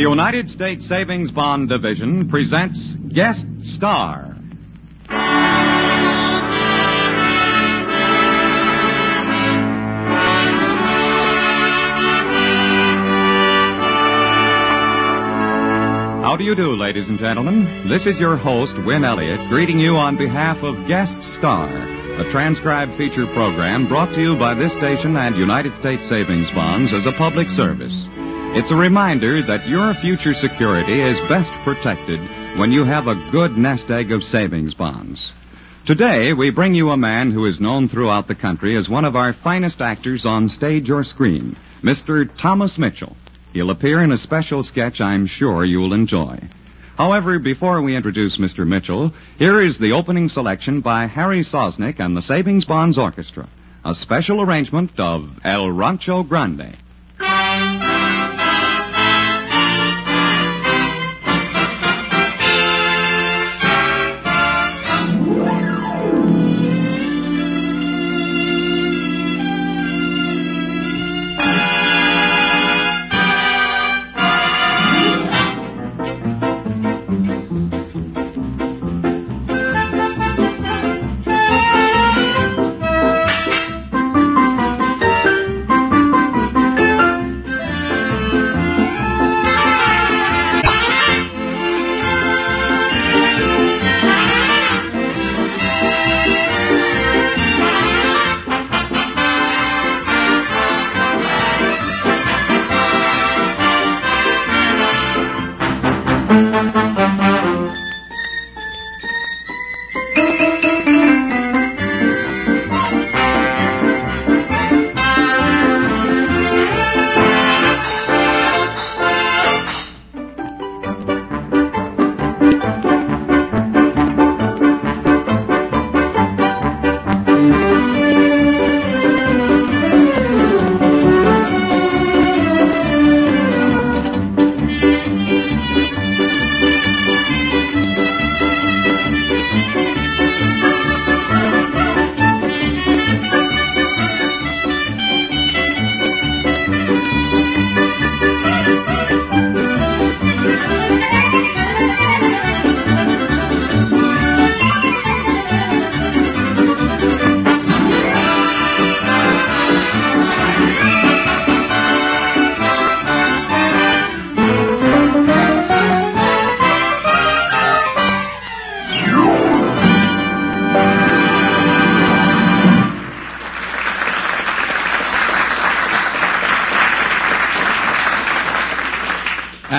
The United States Savings Bond Division presents Guest Star. Do you do, ladies and gentlemen? This is your host, Win Elliott, greeting you on behalf of Guest Star, a transcribed feature program brought to you by this station and United States Savings Bonds as a public service. It's a reminder that your future security is best protected when you have a good nest egg of savings bonds. Today, we bring you a man who is known throughout the country as one of our finest actors on stage or screen, Mr. Thomas Mitchell. He'll appear in a special sketch I'm sure you'll enjoy. However, before we introduce Mr. Mitchell, here is the opening selection by Harry Sosnick and the Savings Bonds Orchestra, a special arrangement of El Rancho Grande.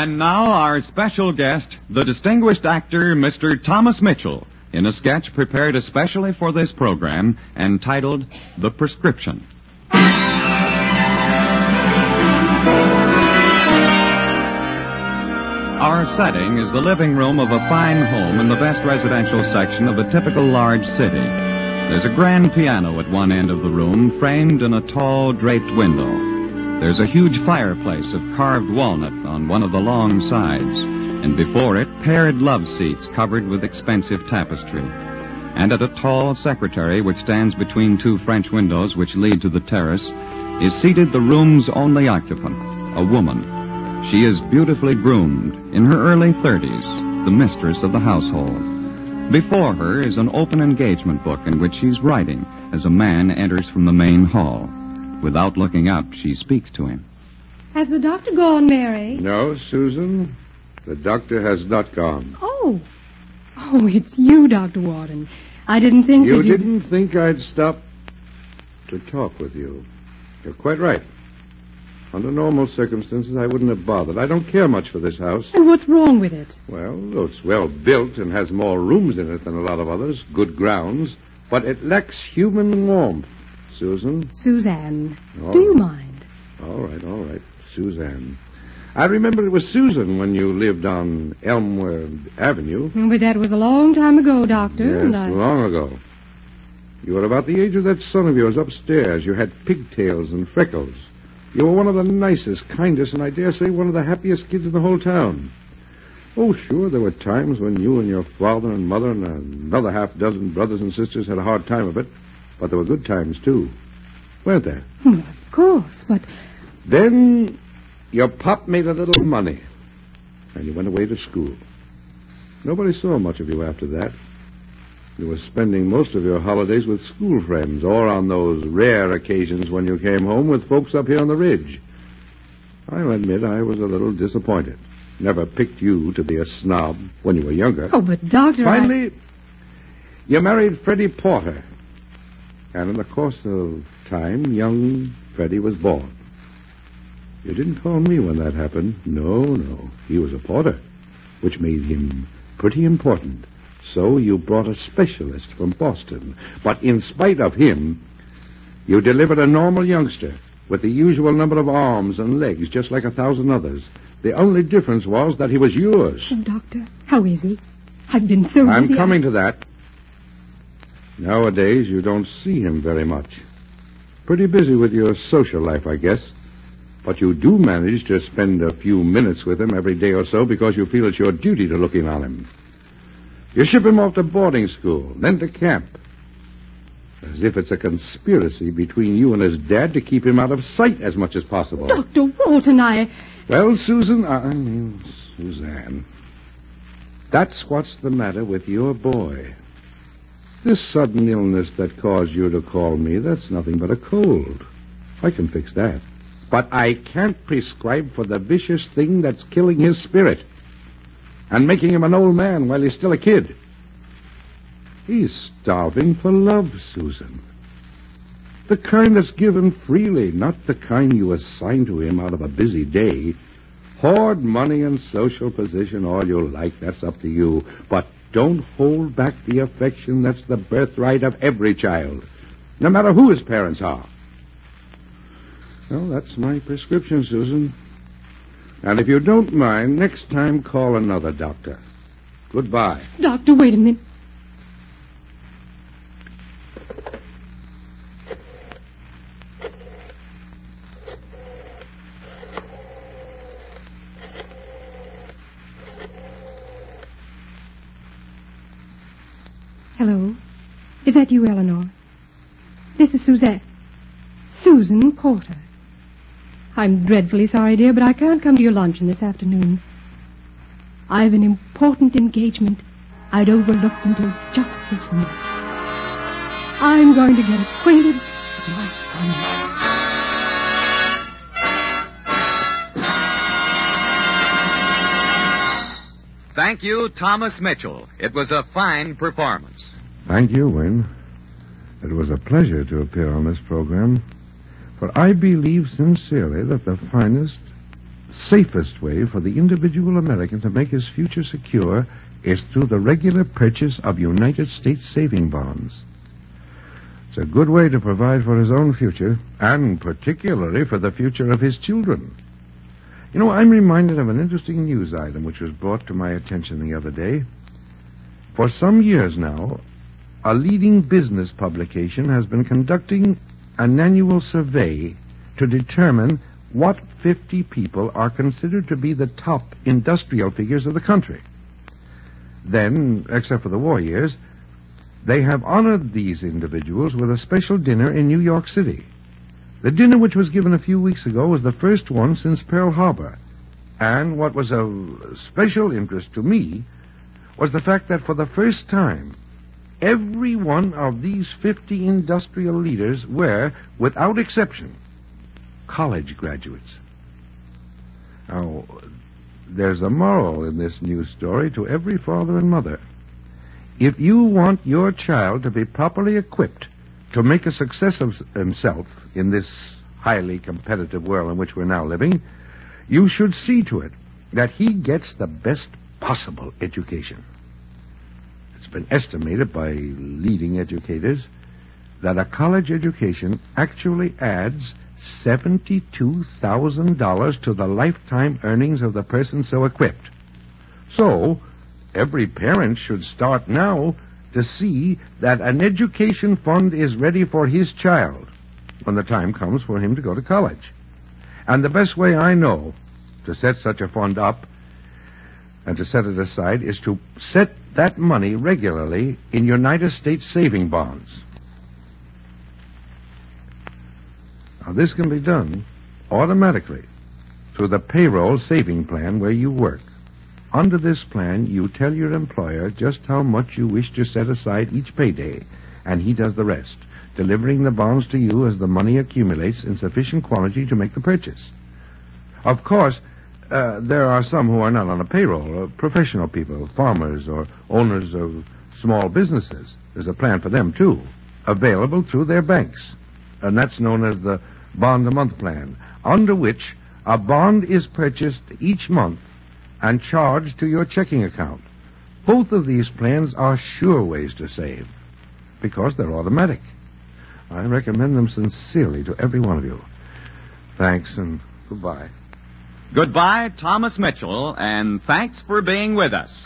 And now our special guest, the distinguished actor Mr. Thomas Mitchell, in a sketch prepared especially for this program entitled The Prescription. Our setting is the living room of a fine home in the best residential section of a typical large city. There's a grand piano at one end of the room, framed in a tall draped window. There's a huge fireplace of carved walnut on one of the long sides, and before it, paired love seats covered with expensive tapestry. And at a tall secretary which stands between two French windows which lead to the terrace is seated the room's only occupant, a woman. She is beautifully groomed, in her early thirties, the mistress of the household. Before her is an open engagement book in which she's writing as a man enters from the main hall. Without looking up, she speaks to him. Has the doctor gone, Mary? No, Susan. The doctor has not gone. Oh. Oh, it's you, Dr. Warden. I didn't think You you... didn't think I'd stop to talk with you. You're quite right. Under normal circumstances, I wouldn't have bothered. I don't care much for this house. And what's wrong with it? Well, it's well built and has more rooms in it than a lot of others, good grounds, but it lacks human warmth. Susan? Suzanne. All Do you mind? All right, all right. Suzanne. I remember it was Susan when you lived on Elmwood Avenue. Oh, But that was a long time ago, Doctor. Yes, I... long ago. You were about the age of that son of yours upstairs. You had pigtails and freckles. You were one of the nicest, kindest, and I dare say one of the happiest kids in the whole town. Oh, sure, there were times when you and your father and mother and another half dozen brothers and sisters had a hard time of it, but there were good times, too. Weren't there? Hmm, of course, but Then your pop made a little money. and you went away to school. Nobody saw much of you after that. You were spending most of your holidays with school friends, or on those rare occasions when you came home with folks up here on the ridge. I'll admit I was a little disappointed. Never picked you to be a snob when you were younger. Oh, but Doctor, I- Finally, you married Freddie Porter. And in the course of time, young Freddie was born. You didn't call me when that happened. No, no. He was a porter, which made him pretty important. So you brought a specialist from Boston. But in spite of him, you delivered a normal youngster with the usual number of arms and legs, just like a thousand others. The only difference was that he was yours. Oh, Doctor, how is he? I've been so I'm busy. I- coming to that. Nowadays, you don't see him very much. Pretty busy with your social life, I guess. But you do manage to spend a few minutes with him every day or so because you feel it's your duty to look in on him. You ship him off to boarding school, then to camp. As if it's a conspiracy between you and his dad to keep him out of sight as much as possible. Dr. Walton, I. Well, Susan, I mean, Suzanne, that's what's the matter with your boy. This sudden illness that caused you to call me, that's nothing but a cold. I can fix that. But I can't prescribe for the vicious thing that's killing his spirit and making him an old man while he's still a kid. He's starving for love, Susan. The kind that's given freely, not the kind you assign to him out of a busy day. Hoard money and social position all you like, that's up to you. But don't hold back the affection that's the birthright of every child, no matter who his parents are. Well, that's my prescription, Susan. And if you don't mind, next time call another doctor. Goodbye. Doctor, wait a minute. Hello. Is that you, Eleanor? This is Suzette. Susan Porter. I'm dreadfully sorry, dear, but I can't come to your luncheon this afternoon. I've an important engagement I'd overlooked until just this minute. I'm going to get acquainted with my son. Thank you, Thomas Mitchell. It was a fine performance. Thank you, Win. It was a pleasure to appear on this program, for I believe sincerely that the finest, safest way for the individual American to make his future secure is through the regular purchase of United States saving bonds. It's a good way to provide for his own future, and particularly for the future of his children. You know, I'm reminded of an interesting news item which was brought to my attention the other day. For some years now, a leading business publication has been conducting an annual survey to determine what 50 people are considered to be the top industrial figures of the country. Then, except for the war years, they have honored these individuals with a special dinner in New York City. The dinner which was given a few weeks ago was the first one since Pearl Harbor. And what was of special interest to me was the fact that for the first time, every one of these 50 industrial leaders were, without exception, college graduates. Now, there's a moral in this news story to every father and mother. If you want your child to be properly equipped to make a success of himself in this highly competitive world in which we're now living, you should see to it that he gets the best possible education. Been estimated by leading educators that a college education actually adds $72,000 to the lifetime earnings of the person so equipped. So, every parent should start now to see that an education fund is ready for his child when the time comes for him to go to college. And the best way I know to set such a fund up and to set it aside is to set that money regularly in United States saving bonds. Now, this can be done automatically through the payroll saving plan where you work. Under this plan, you tell your employer just how much you wish to set aside each payday, and he does the rest, delivering the bonds to you as the money accumulates in sufficient quantity to make the purchase. Of course, uh, there are some who are not on a payroll, uh, professional people, farmers, or owners of small businesses. There's a plan for them, too, available through their banks. And that's known as the bond a month plan, under which a bond is purchased each month and charged to your checking account. Both of these plans are sure ways to save because they're automatic. I recommend them sincerely to every one of you. Thanks and goodbye. Goodbye, Thomas Mitchell, and thanks for being with us.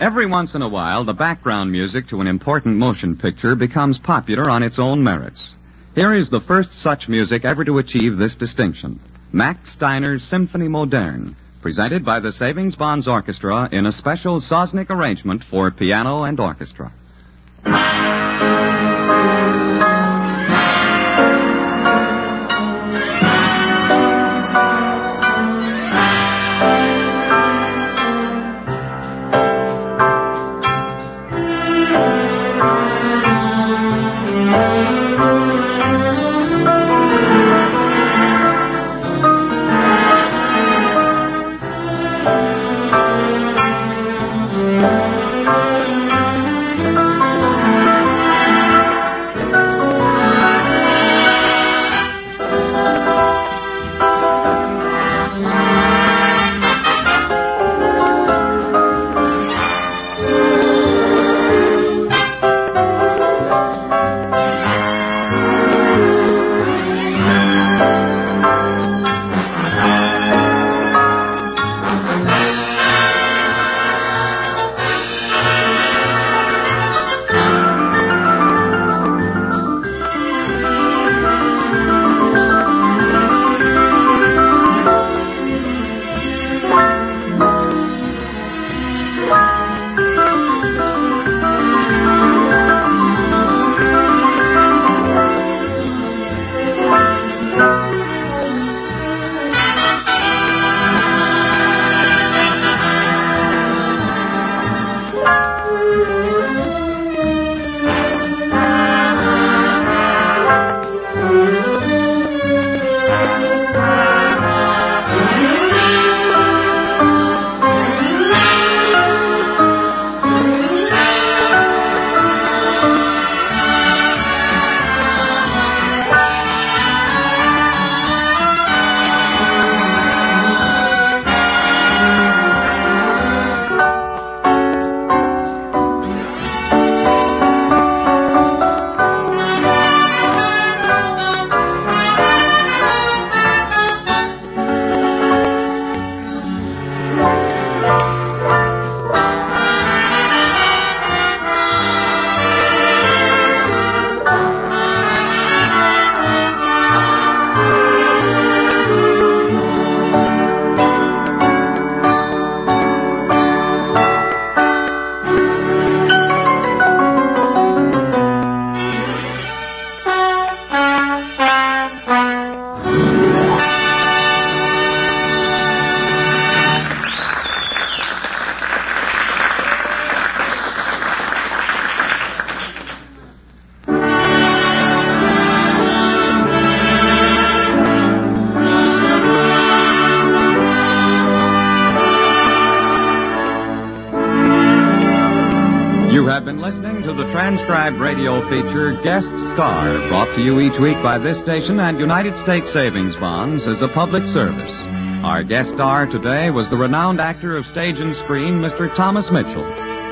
Every once in a while, the background music to an important motion picture becomes popular on its own merits. Here is the first such music ever to achieve this distinction Max Steiner's Symphony Moderne, presented by the Savings Bonds Orchestra in a special Sosnick arrangement for piano and orchestra. Transcribed radio feature Guest Star, brought to you each week by this station and United States Savings Bonds as a public service. Our guest star today was the renowned actor of stage and screen, Mr. Thomas Mitchell.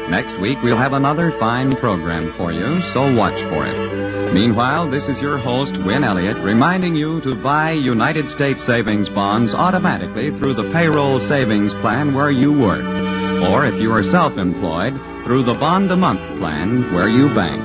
Next week, we'll have another fine program for you, so watch for it. Meanwhile, this is your host, Win Elliott, reminding you to buy United States Savings Bonds automatically through the payroll savings plan where you work. Or if you are self-employed, through the bond a month plan where you bank.